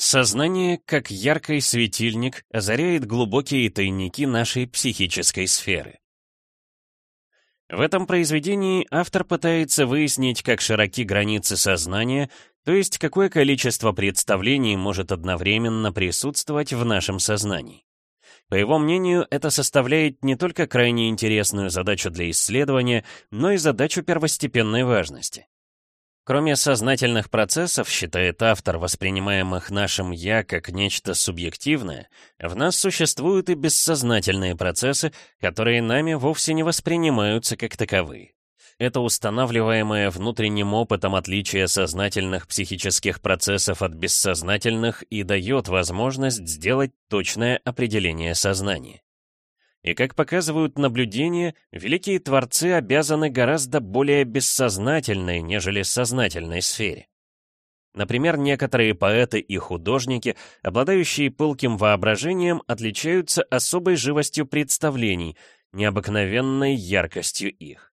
Сознание, как яркий светильник, озаряет глубокие тайники нашей психической сферы. В этом произведении автор пытается выяснить, как широки границы сознания, то есть какое количество представлений может одновременно присутствовать в нашем сознании. По его мнению, это составляет не только крайне интересную задачу для исследования, но и задачу первостепенной важности. Кроме сознательных процессов, считает автор, воспринимаемых нашим «я» как нечто субъективное, в нас существуют и бессознательные процессы, которые нами вовсе не воспринимаются как таковые. Это устанавливаемое внутренним опытом отличие сознательных психических процессов от бессознательных и дает возможность сделать точное определение сознания. И как показывают наблюдения, великие творцы обязаны гораздо более бессознательной, нежели сознательной сфере. Например, некоторые поэты и художники, обладающие пылким воображением, отличаются особой живостью представлений, необыкновенной яркостью их.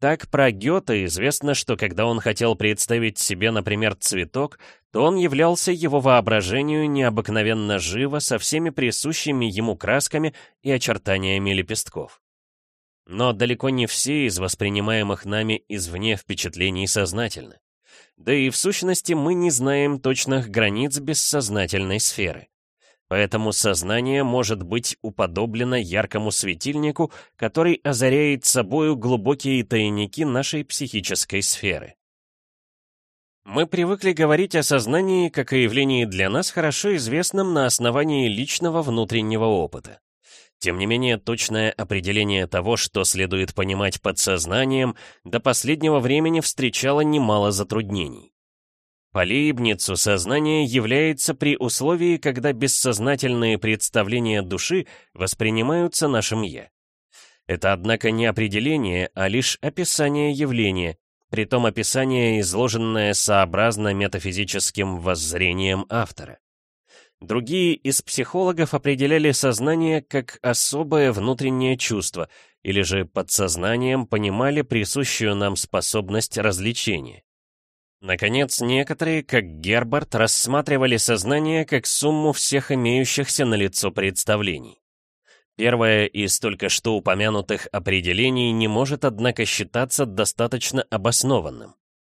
Так про Гёте известно, что когда он хотел представить себе, например, цветок, то он являлся его воображению необыкновенно живо со всеми присущими ему красками и очертаниями лепестков. Но далеко не все из воспринимаемых нами извне впечатлений сознательны. Да и в сущности мы не знаем точных границ бессознательной сферы. Поэтому сознание может быть уподоблено яркому светильнику, который озаряет собою глубокие тайники нашей психической сферы. Мы привыкли говорить о сознании как о явлении для нас хорошо известном на основании личного внутреннего опыта. Тем не менее, точное определение того, что следует понимать под сознанием, до последнего времени встречало немало затруднений. По Лейбницу сознание является при условии, когда бессознательные представления души воспринимаются нашим «я». Это, однако, не определение, а лишь описание явления, притом описание, изложенное сообразно метафизическим воззрением автора. Другие из психологов определяли сознание как особое внутреннее чувство, или же подсознанием понимали присущую нам способность развлечения. Наконец, некоторые, как Гербарт, рассматривали сознание как сумму всех имеющихся на лицо представлений. Первое из только что упомянутых определений не может, однако, считаться достаточно обоснованным.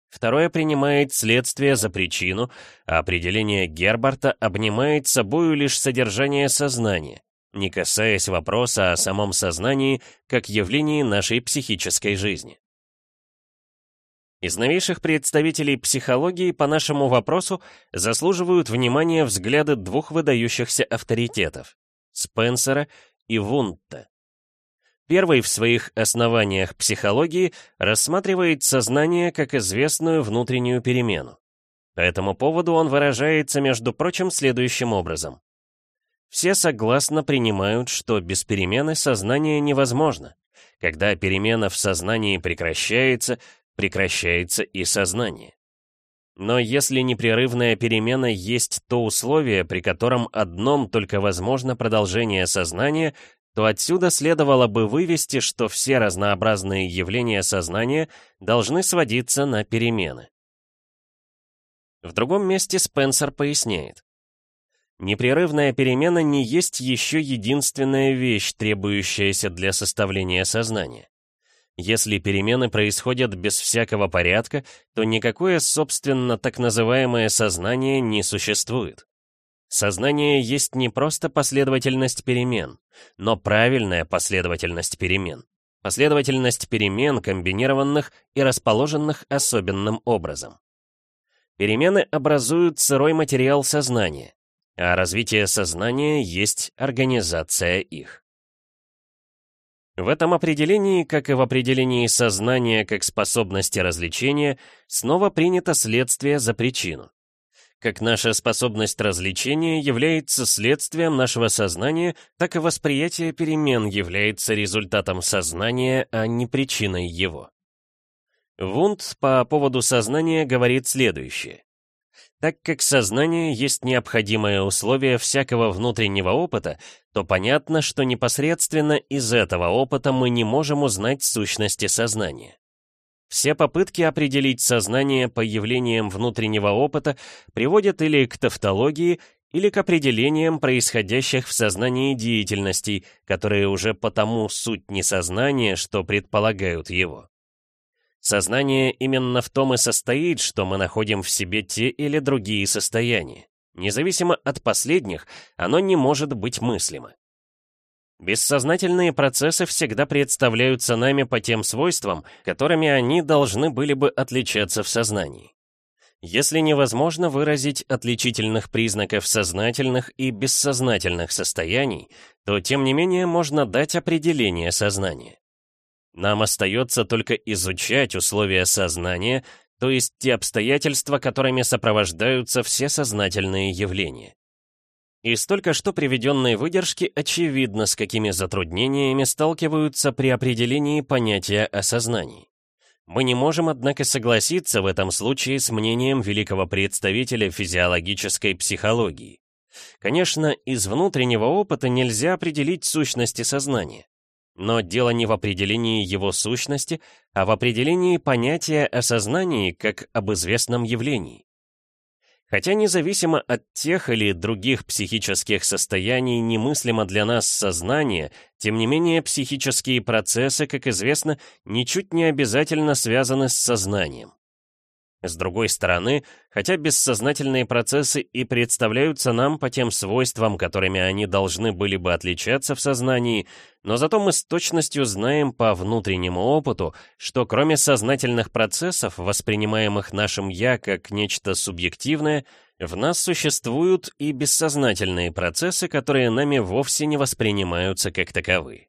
Второе принимает следствие за причину, а определение Гербарта обнимает собою лишь содержание сознания, не касаясь вопроса о самом сознании как явлении нашей психической жизни. Из новейших представителей психологии по нашему вопросу заслуживают внимания взгляды двух выдающихся авторитетов — Спенсера и Вунта. Первый в своих основаниях психологии рассматривает сознание как известную внутреннюю перемену. По этому поводу он выражается, между прочим, следующим образом. Все согласно принимают, что без перемены сознание невозможно. Когда перемена в сознании прекращается, прекращается и сознание. Но если непрерывная перемена есть то условие, при котором одном только возможно продолжение сознания, то отсюда следовало бы вывести, что все разнообразные явления сознания должны сводиться на перемены. В другом месте Спенсер поясняет. Непрерывная перемена не есть еще единственная вещь, требующаяся для составления сознания. Если перемены происходят без всякого порядка, то никакое, собственно, так называемое сознание не существует. Сознание есть не просто последовательность перемен, но правильная последовательность перемен. Последовательность перемен, комбинированных и расположенных особенным образом. Перемены образуют сырой материал сознания, а развитие сознания есть организация их. В этом определении, как и в определении сознания как способности развлечения, снова принято следствие за причину. Как наша способность развлечения является следствием нашего сознания, так и восприятие перемен является результатом сознания, а не причиной его. Вунд по поводу сознания говорит следующее. Так как сознание есть необходимое условие всякого внутреннего опыта, то понятно, что непосредственно из этого опыта мы не можем узнать сущности сознания. Все попытки определить сознание по явлениям внутреннего опыта приводят или к тавтологии, или к определениям происходящих в сознании деятельностей, которые уже потому суть не сознания, что предполагают его. Сознание именно в том и состоит, что мы находим в себе те или другие состояния. Независимо от последних, оно не может быть мыслимо. Бессознательные процессы всегда представляются нами по тем свойствам, которыми они должны были бы отличаться в сознании. Если невозможно выразить отличительных признаков сознательных и бессознательных состояний, то тем не менее можно дать определение сознания. Нам остается только изучать условия сознания, то есть те обстоятельства, которыми сопровождаются все сознательные явления. Из только что приведенной выдержки очевидно, с какими затруднениями сталкиваются при определении понятия осознании. Мы не можем, однако, согласиться в этом случае с мнением великого представителя физиологической психологии. Конечно, из внутреннего опыта нельзя определить сущности сознания. Но дело не в определении его сущности, а в определении понятия о сознании как об известном явлении. Хотя независимо от тех или других психических состояний немыслимо для нас сознание, тем не менее психические процессы, как известно, ничуть не обязательно связаны с сознанием. С другой стороны, хотя бессознательные процессы и представляются нам по тем свойствам, которыми они должны были бы отличаться в сознании, но зато мы с точностью знаем по внутреннему опыту, что кроме сознательных процессов, воспринимаемых нашим «я» как нечто субъективное, в нас существуют и бессознательные процессы, которые нами вовсе не воспринимаются как таковые.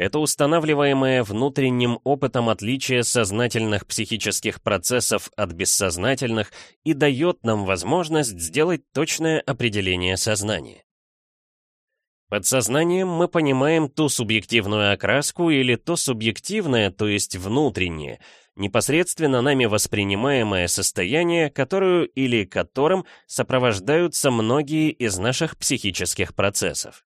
Это устанавливаемое внутренним опытом отличие сознательных психических процессов от бессознательных и дает нам возможность сделать точное определение сознания. Под сознанием мы понимаем ту субъективную окраску или то субъективное, то есть внутреннее, непосредственно нами воспринимаемое состояние, которую или которым сопровождаются многие из наших психических процессов.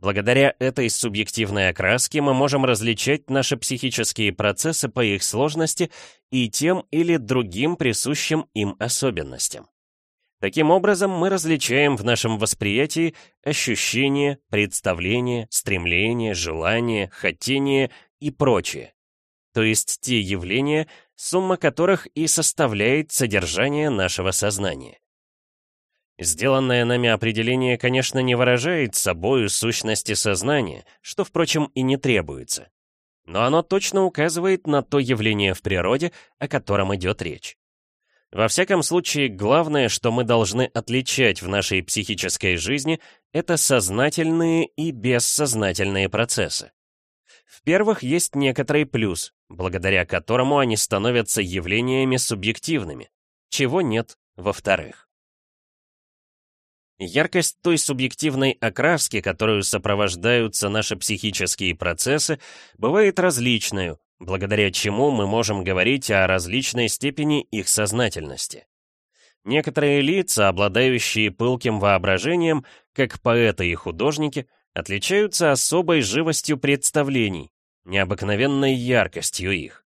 Благодаря этой субъективной окраске мы можем различать наши психические процессы по их сложности и тем или другим присущим им особенностям. Таким образом, мы различаем в нашем восприятии ощущения, представления, стремления, желания, хотения и прочее. То есть те явления, сумма которых и составляет содержание нашего сознания. Сделанное нами определение, конечно, не выражает собою сущности сознания, что, впрочем, и не требуется. Но оно точно указывает на то явление в природе, о котором идет речь. Во всяком случае, главное, что мы должны отличать в нашей психической жизни, это сознательные и бессознательные процессы. В первых есть некоторый плюс, благодаря которому они становятся явлениями субъективными, чего нет во-вторых. Яркость той субъективной окраски, которую сопровождаются наши психические процессы, бывает различной, благодаря чему мы можем говорить о различной степени их сознательности. Некоторые лица, обладающие пылким воображением, как поэты и художники, отличаются особой живостью представлений, необыкновенной яркостью их.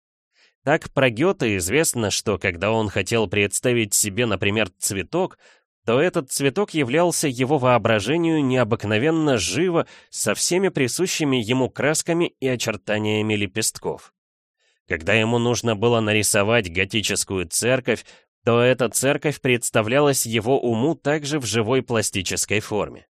Так про Гёте известно, что когда он хотел представить себе, например, цветок, то этот цветок являлся его воображению необыкновенно живо со всеми присущими ему красками и очертаниями лепестков. Когда ему нужно было нарисовать готическую церковь, то эта церковь представлялась его уму также в живой пластической форме.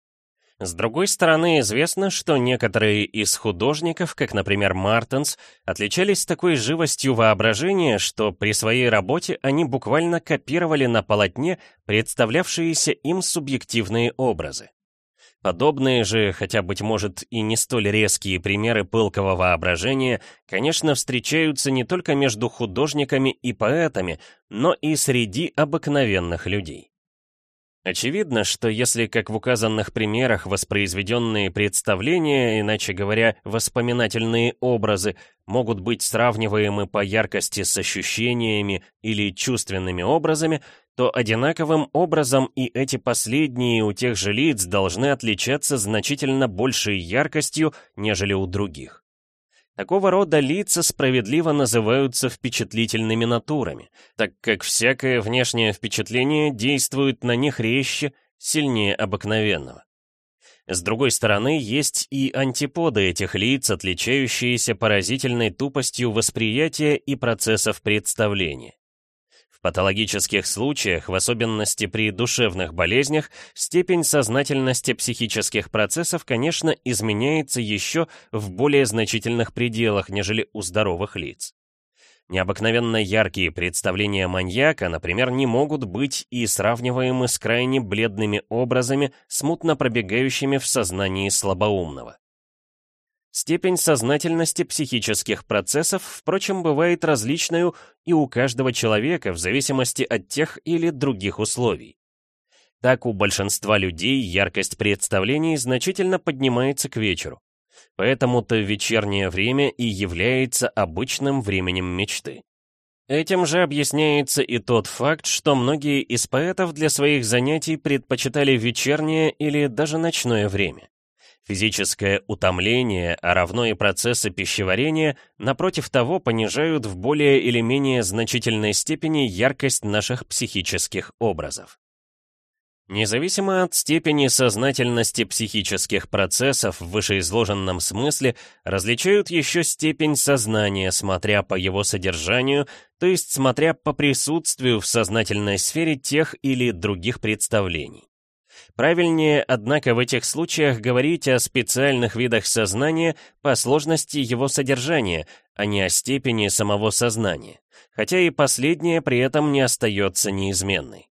С другой стороны, известно, что некоторые из художников, как, например, Мартенс, отличались такой живостью воображения, что при своей работе они буквально копировали на полотне представлявшиеся им субъективные образы. Подобные же, хотя, быть может, и не столь резкие примеры пылкого воображения, конечно, встречаются не только между художниками и поэтами, но и среди обыкновенных людей. Очевидно, что если, как в указанных примерах, воспроизведенные представления, иначе говоря, воспоминательные образы, могут быть сравниваемы по яркости с ощущениями или чувственными образами, то одинаковым образом и эти последние у тех же лиц должны отличаться значительно большей яркостью, нежели у других. Такого рода лица справедливо называются впечатлительными натурами, так как всякое внешнее впечатление действует на них резче, сильнее обыкновенного. С другой стороны, есть и антиподы этих лиц, отличающиеся поразительной тупостью восприятия и процессов представления патологических случаях, в особенности при душевных болезнях, степень сознательности психических процессов, конечно, изменяется еще в более значительных пределах, нежели у здоровых лиц. Необыкновенно яркие представления маньяка, например, не могут быть и сравниваемы с крайне бледными образами, смутно пробегающими в сознании слабоумного. Степень сознательности психических процессов, впрочем, бывает различной и у каждого человека в зависимости от тех или других условий. Так у большинства людей яркость представлений значительно поднимается к вечеру. Поэтому-то вечернее время и является обычным временем мечты. Этим же объясняется и тот факт, что многие из поэтов для своих занятий предпочитали вечернее или даже ночное время. Физическое утомление, а равно и процессы пищеварения, напротив того, понижают в более или менее значительной степени яркость наших психических образов. Независимо от степени сознательности психических процессов в вышеизложенном смысле, различают еще степень сознания, смотря по его содержанию, то есть смотря по присутствию в сознательной сфере тех или других представлений. Правильнее, однако, в этих случаях говорить о специальных видах сознания по сложности его содержания, а не о степени самого сознания, хотя и последнее при этом не остается неизменной.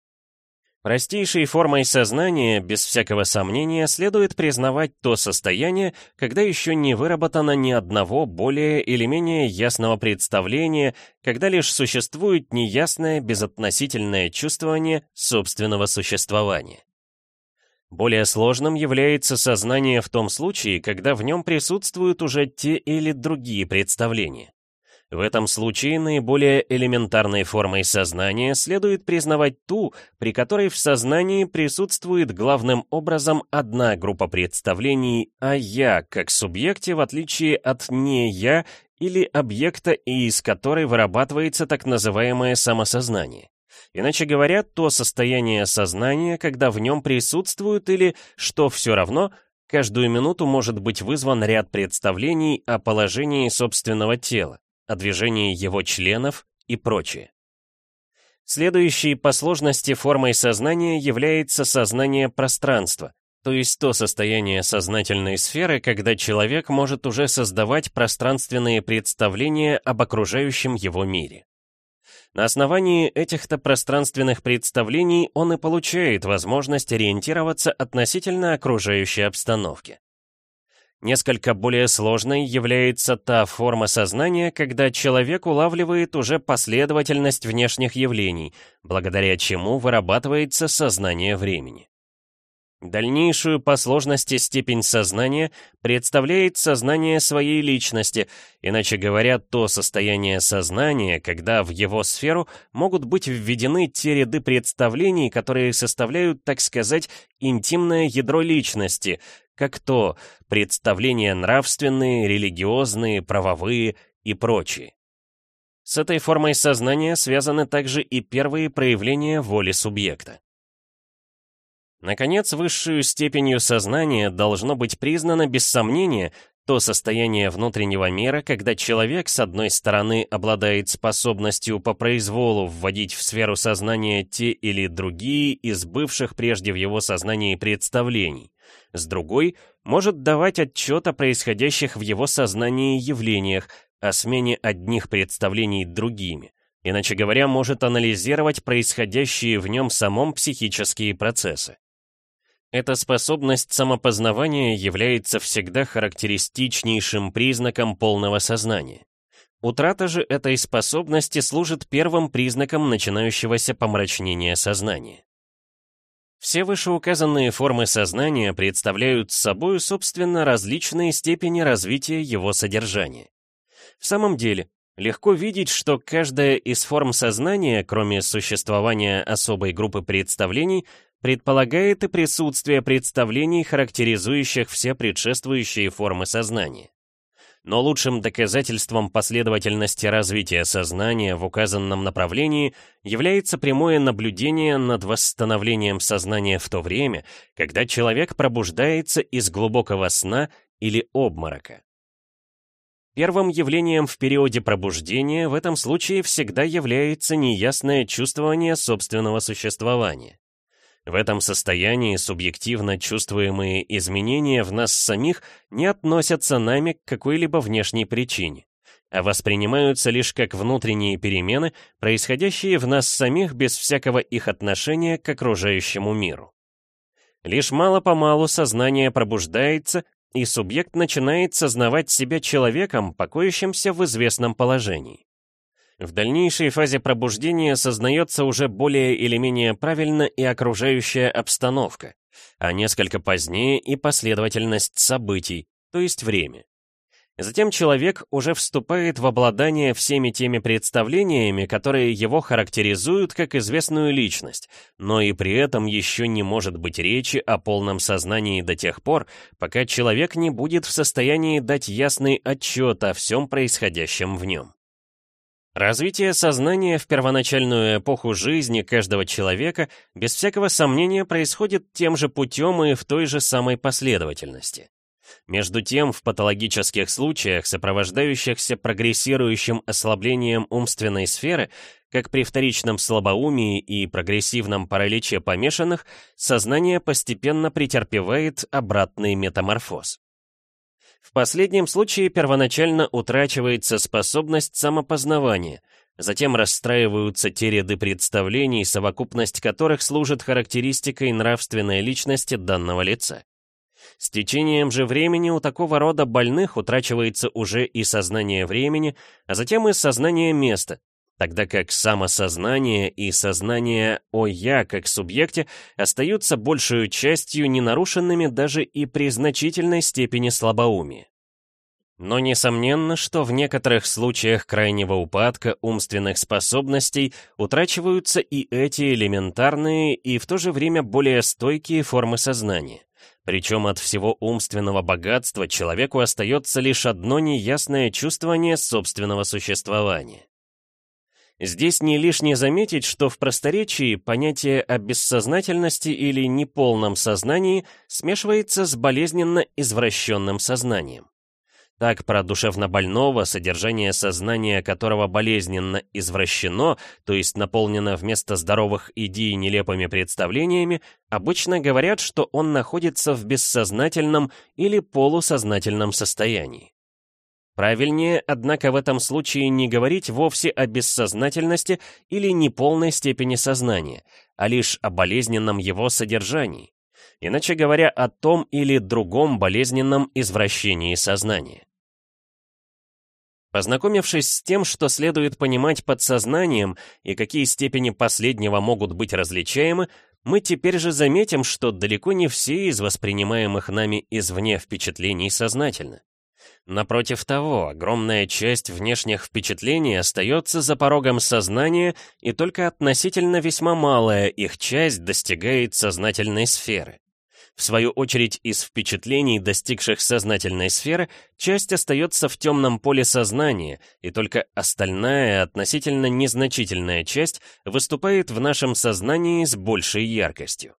Простейшей формой сознания, без всякого сомнения, следует признавать то состояние, когда еще не выработано ни одного более или менее ясного представления, когда лишь существует неясное безотносительное чувствование собственного существования. Более сложным является сознание в том случае, когда в нем присутствуют уже те или другие представления. В этом случае наиболее элементарной формой сознания следует признавать ту, при которой в сознании присутствует главным образом одна группа представлений а «я» как субъекте в отличие от «не я» или объекта, из которой вырабатывается так называемое самосознание. Иначе говоря, то состояние сознания, когда в нем присутствует или, что все равно, каждую минуту может быть вызван ряд представлений о положении собственного тела, о движении его членов и прочее. Следующей по сложности формой сознания является сознание пространства, то есть то состояние сознательной сферы, когда человек может уже создавать пространственные представления об окружающем его мире. На основании этих-то пространственных представлений он и получает возможность ориентироваться относительно окружающей обстановки. Несколько более сложной является та форма сознания, когда человек улавливает уже последовательность внешних явлений, благодаря чему вырабатывается сознание времени. Дальнейшую по сложности степень сознания представляет сознание своей личности, иначе говоря, то состояние сознания, когда в его сферу могут быть введены те ряды представлений, которые составляют, так сказать, интимное ядро личности, как то представления нравственные, религиозные, правовые и прочие. С этой формой сознания связаны также и первые проявления воли субъекта. Наконец, высшую степенью сознания должно быть признано без сомнения то состояние внутреннего мира, когда человек, с одной стороны, обладает способностью по произволу вводить в сферу сознания те или другие из бывших прежде в его сознании представлений, с другой, может давать отчет о происходящих в его сознании явлениях, о смене одних представлений другими, иначе говоря, может анализировать происходящие в нем самом психические процессы. Эта способность самопознавания является всегда характеристичнейшим признаком полного сознания. Утрата же этой способности служит первым признаком начинающегося помрачнения сознания. Все вышеуказанные формы сознания представляют собой, собственно, различные степени развития его содержания. В самом деле, легко видеть, что каждая из форм сознания, кроме существования особой группы представлений, предполагает и присутствие представлений, характеризующих все предшествующие формы сознания. Но лучшим доказательством последовательности развития сознания в указанном направлении является прямое наблюдение над восстановлением сознания в то время, когда человек пробуждается из глубокого сна или обморока. Первым явлением в периоде пробуждения в этом случае всегда является неясное чувствование собственного существования. В этом состоянии субъективно чувствуемые изменения в нас самих не относятся нами к какой-либо внешней причине, а воспринимаются лишь как внутренние перемены, происходящие в нас самих без всякого их отношения к окружающему миру. Лишь мало-помалу сознание пробуждается, и субъект начинает сознавать себя человеком, покоящимся в известном положении. В дальнейшей фазе пробуждения сознается уже более или менее правильно и окружающая обстановка, а несколько позднее и последовательность событий, то есть время. Затем человек уже вступает в обладание всеми теми представлениями, которые его характеризуют как известную личность, но и при этом еще не может быть речи о полном сознании до тех пор, пока человек не будет в состоянии дать ясный отчет о всем происходящем в нем. Развитие сознания в первоначальную эпоху жизни каждого человека без всякого сомнения происходит тем же путем и в той же самой последовательности. Между тем, в патологических случаях, сопровождающихся прогрессирующим ослаблением умственной сферы, как при вторичном слабоумии и прогрессивном параличе помешанных, сознание постепенно претерпевает обратный метаморфоз. В последнем случае первоначально утрачивается способность самопознавания, затем расстраиваются те ряды представлений, совокупность которых служит характеристикой нравственной личности данного лица. С течением же времени у такого рода больных утрачивается уже и сознание времени, а затем и сознание места, тогда как самосознание и сознание о «я» как субъекте остаются большую частью ненарушенными даже и при значительной степени слабоумия. Но несомненно, что в некоторых случаях крайнего упадка умственных способностей утрачиваются и эти элементарные и в то же время более стойкие формы сознания. Причем от всего умственного богатства человеку остается лишь одно неясное чувствование собственного существования. Здесь не лишне заметить, что в просторечии понятие о бессознательности или неполном сознании смешивается с болезненно извращенным сознанием. Так, про душевнобольного, содержание сознания которого болезненно извращено, то есть наполнено вместо здоровых идей нелепыми представлениями, обычно говорят, что он находится в бессознательном или полусознательном состоянии. Правильнее, однако, в этом случае не говорить вовсе о бессознательности или неполной степени сознания, а лишь о болезненном его содержании. Иначе говоря, о том или другом болезненном извращении сознания. Познакомившись с тем, что следует понимать под сознанием и какие степени последнего могут быть различаемы, мы теперь же заметим, что далеко не все из воспринимаемых нами извне впечатлений сознательны. Напротив того, огромная часть внешних впечатлений остается за порогом сознания, и только относительно весьма малая их часть достигает сознательной сферы. В свою очередь, из впечатлений, достигших сознательной сферы, часть остается в темном поле сознания, и только остальная, относительно незначительная часть выступает в нашем сознании с большей яркостью.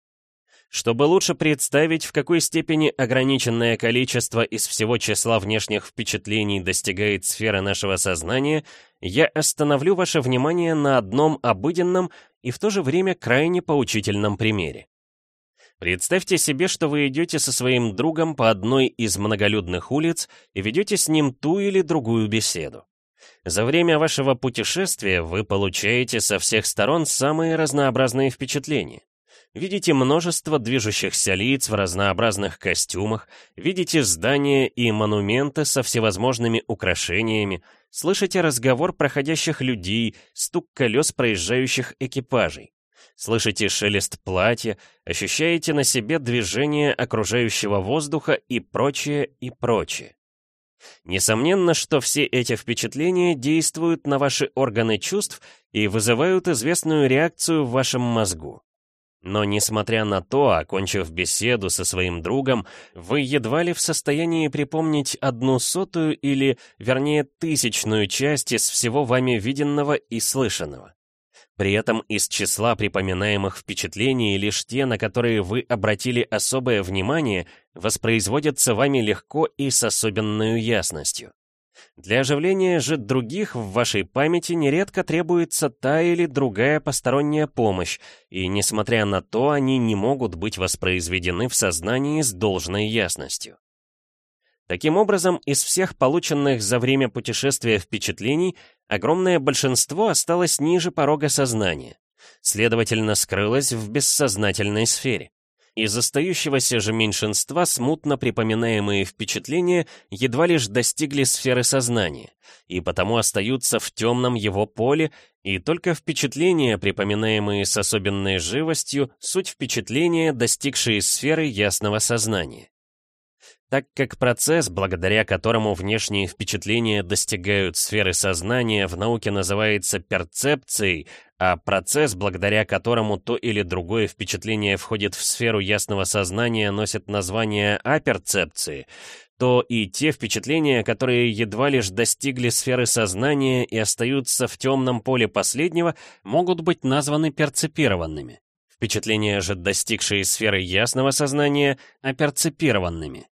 Чтобы лучше представить, в какой степени ограниченное количество из всего числа внешних впечатлений достигает сферы нашего сознания, я остановлю ваше внимание на одном обыденном и в то же время крайне поучительном примере. Представьте себе, что вы идете со своим другом по одной из многолюдных улиц и ведете с ним ту или другую беседу. За время вашего путешествия вы получаете со всех сторон самые разнообразные впечатления. Видите множество движущихся лиц в разнообразных костюмах, видите здания и монументы со всевозможными украшениями, слышите разговор проходящих людей, стук колес проезжающих экипажей. Слышите шелест платья, ощущаете на себе движение окружающего воздуха и прочее, и прочее. Несомненно, что все эти впечатления действуют на ваши органы чувств и вызывают известную реакцию в вашем мозгу. Но, несмотря на то, окончив беседу со своим другом, вы едва ли в состоянии припомнить одну сотую или, вернее, тысячную часть из всего вами виденного и слышанного. При этом из числа припоминаемых впечатлений лишь те, на которые вы обратили особое внимание, воспроизводятся вами легко и с особенной ясностью. Для оживления же других в вашей памяти нередко требуется та или другая посторонняя помощь, и, несмотря на то, они не могут быть воспроизведены в сознании с должной ясностью. Таким образом, из всех полученных за время путешествия впечатлений, огромное большинство осталось ниже порога сознания, следовательно, скрылось в бессознательной сфере. Из остающегося же меньшинства смутно припоминаемые впечатления едва лишь достигли сферы сознания, и потому остаются в темном его поле, и только впечатления, припоминаемые с особенной живостью, суть впечатления, достигшие сферы ясного сознания. Так как процесс, благодаря которому внешние впечатления достигают сферы сознания, в науке называется перцепцией, а процесс, благодаря которому то или другое впечатление входит в сферу ясного сознания, носит название аперцепции, то и те впечатления, которые едва лишь достигли сферы сознания и остаются в темном поле последнего, могут быть названы перцепированными. Впечатления же, достигшие сферы ясного сознания, аперцепированными.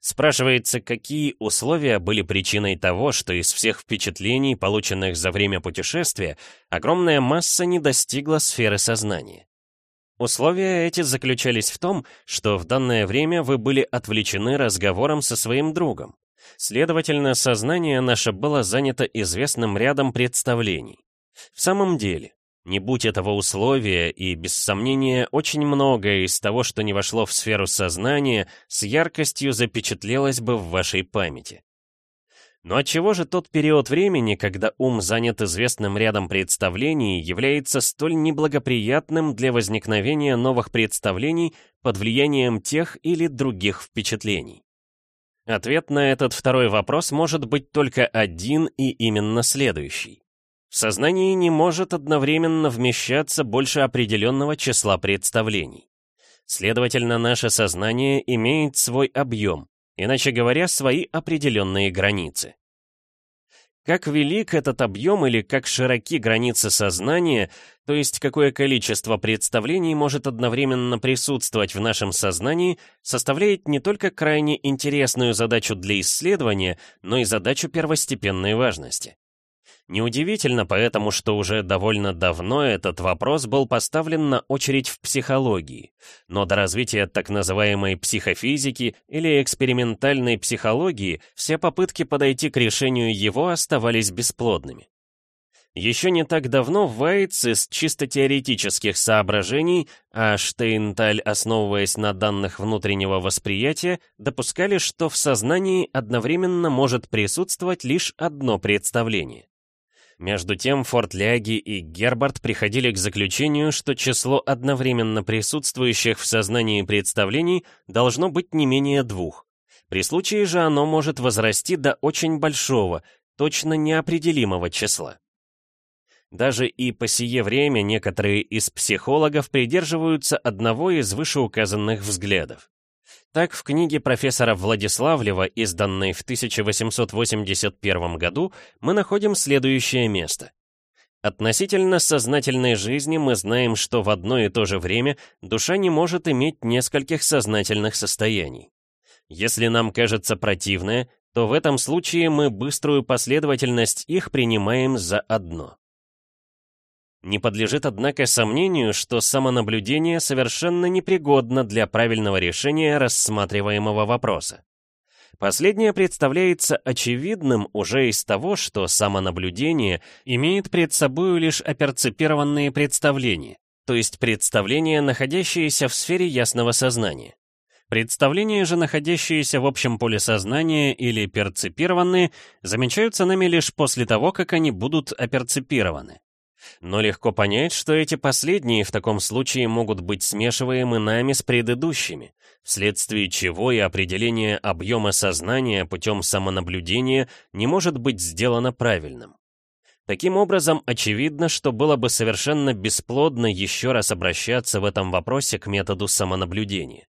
Спрашивается, какие условия были причиной того, что из всех впечатлений, полученных за время путешествия, огромная масса не достигла сферы сознания. Условия эти заключались в том, что в данное время вы были отвлечены разговором со своим другом. Следовательно, сознание наше было занято известным рядом представлений. В самом деле, не будь этого условия, и, без сомнения, очень многое из того, что не вошло в сферу сознания, с яркостью запечатлелось бы в вашей памяти. Но отчего же тот период времени, когда ум занят известным рядом представлений, является столь неблагоприятным для возникновения новых представлений под влиянием тех или других впечатлений? Ответ на этот второй вопрос может быть только один и именно следующий. В сознании не может одновременно вмещаться больше определенного числа представлений. Следовательно, наше сознание имеет свой объем, иначе говоря, свои определенные границы. Как велик этот объем или как широки границы сознания, то есть какое количество представлений может одновременно присутствовать в нашем сознании, составляет не только крайне интересную задачу для исследования, но и задачу первостепенной важности. Неудивительно поэтому, что уже довольно давно этот вопрос был поставлен на очередь в психологии, но до развития так называемой психофизики или экспериментальной психологии все попытки подойти к решению его оставались бесплодными. Еще не так давно Вейтс из чисто теоретических соображений, а Штейнталь, основываясь на данных внутреннего восприятия, допускали, что в сознании одновременно может присутствовать лишь одно представление. Между тем Фортляги и Гербард приходили к заключению, что число одновременно присутствующих в сознании представлений должно быть не менее двух. При случае же оно может возрасти до очень большого, точно неопределимого числа. Даже и по сие время некоторые из психологов придерживаются одного из вышеуказанных взглядов. Так, в книге профессора Владиславлева, изданной в 1881 году, мы находим следующее место. Относительно сознательной жизни мы знаем, что в одно и то же время душа не может иметь нескольких сознательных состояний. Если нам кажется противное, то в этом случае мы быструю последовательность их принимаем за одно. Не подлежит, однако, сомнению, что самонаблюдение совершенно непригодно для правильного решения рассматриваемого вопроса. Последнее представляется очевидным уже из того, что самонаблюдение имеет пред собой лишь оперципированные представления, то есть представления, находящиеся в сфере ясного сознания. Представления же, находящиеся в общем поле сознания или перципированные, замечаются нами лишь после того, как они будут оперципированы. Но легко понять, что эти последние в таком случае могут быть смешиваемы нами с предыдущими, вследствие чего и определение объема сознания путем самонаблюдения не может быть сделано правильным. Таким образом, очевидно, что было бы совершенно бесплодно еще раз обращаться в этом вопросе к методу самонаблюдения.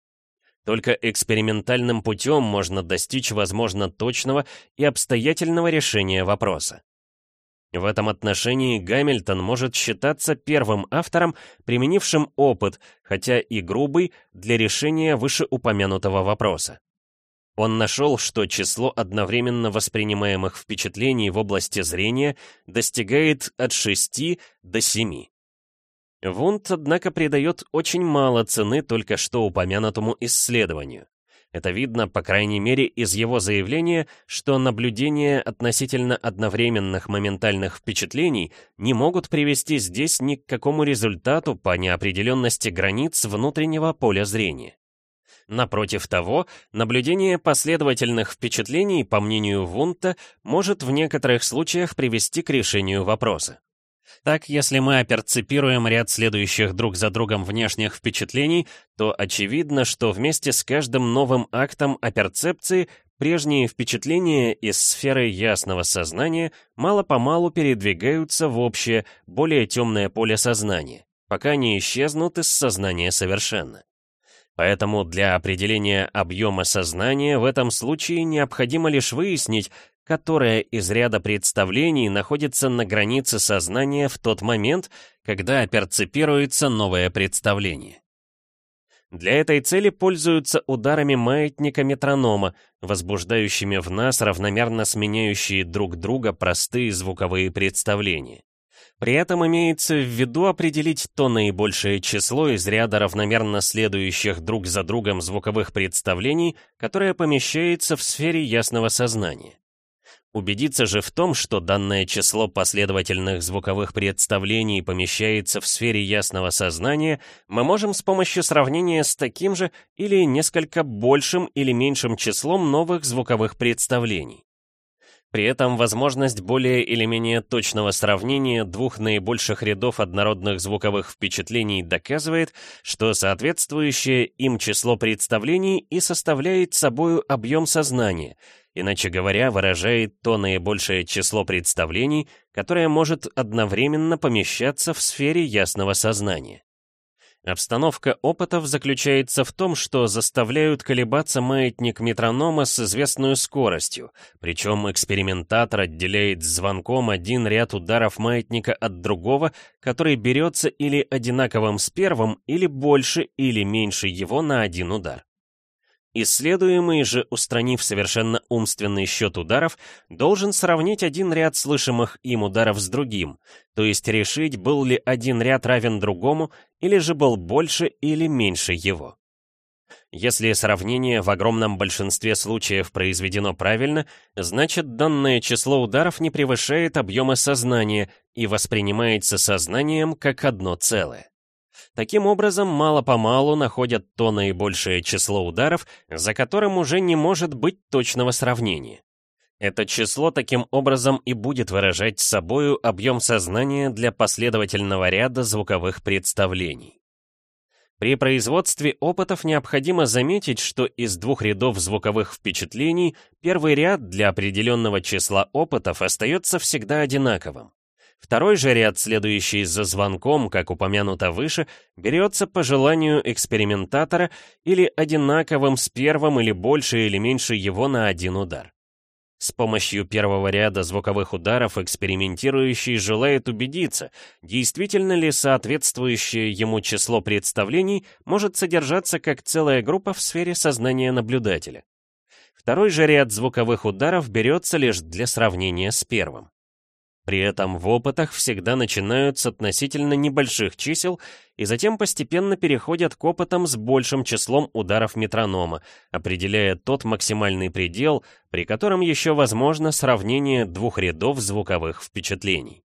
Только экспериментальным путем можно достичь, возможно, точного и обстоятельного решения вопроса. В этом отношении Гамильтон может считаться первым автором, применившим опыт, хотя и грубый, для решения вышеупомянутого вопроса. Он нашел, что число одновременно воспринимаемых впечатлений в области зрения достигает от 6 до 7. Вунд, однако, придает очень мало цены только что упомянутому исследованию. Это видно, по крайней мере, из его заявления, что наблюдения относительно одновременных моментальных впечатлений не могут привести здесь ни к какому результату по неопределенности границ внутреннего поля зрения. Напротив того, наблюдение последовательных впечатлений, по мнению Вунта, может в некоторых случаях привести к решению вопроса. Так, если мы оперцепируем ряд следующих друг за другом внешних впечатлений, то очевидно, что вместе с каждым новым актом оперцепции прежние впечатления из сферы ясного сознания мало-помалу передвигаются в общее, более темное поле сознания, пока не исчезнут из сознания совершенно. Поэтому для определения объема сознания в этом случае необходимо лишь выяснить, которое из ряда представлений находится на границе сознания в тот момент, когда перцепируется новое представление. Для этой цели пользуются ударами маятника метронома, возбуждающими в нас равномерно сменяющие друг друга простые звуковые представления. При этом имеется в виду определить то наибольшее число из ряда равномерно следующих друг за другом звуковых представлений, которое помещается в сфере ясного сознания. Убедиться же в том, что данное число последовательных звуковых представлений помещается в сфере ясного сознания, мы можем с помощью сравнения с таким же или несколько большим или меньшим числом новых звуковых представлений. При этом возможность более или менее точного сравнения двух наибольших рядов однородных звуковых впечатлений доказывает, что соответствующее им число представлений и составляет собою объем сознания, иначе говоря, выражает то наибольшее число представлений, которое может одновременно помещаться в сфере ясного сознания. Обстановка опытов заключается в том, что заставляют колебаться маятник метронома с известной скоростью, причем экспериментатор отделяет звонком один ряд ударов маятника от другого, который берется или одинаковым с первым, или больше или меньше его на один удар. Исследуемый же, устранив совершенно умственный счет ударов, должен сравнить один ряд слышимых им ударов с другим, то есть решить, был ли один ряд равен другому, или же был больше или меньше его. Если сравнение в огромном большинстве случаев произведено правильно, значит данное число ударов не превышает объема сознания и воспринимается сознанием как одно целое. Таким образом, мало-помалу находят то наибольшее число ударов, за которым уже не может быть точного сравнения. Это число таким образом и будет выражать собою объем сознания для последовательного ряда звуковых представлений. При производстве опытов необходимо заметить, что из двух рядов звуковых впечатлений первый ряд для определенного числа опытов остается всегда одинаковым. Второй же следующий за звонком, как упомянуто выше, берется по желанию экспериментатора или одинаковым с первым или больше или меньше его на один удар. С помощью первого ряда звуковых ударов экспериментирующий желает убедиться, действительно ли соответствующее ему число представлений может содержаться как целая группа в сфере сознания наблюдателя. Второй же ряд звуковых ударов берется лишь для сравнения с первым. При этом в опытах всегда начинают с относительно небольших чисел и затем постепенно переходят к опытам с большим числом ударов метронома, определяя тот максимальный предел, при котором еще возможно сравнение двух рядов звуковых впечатлений.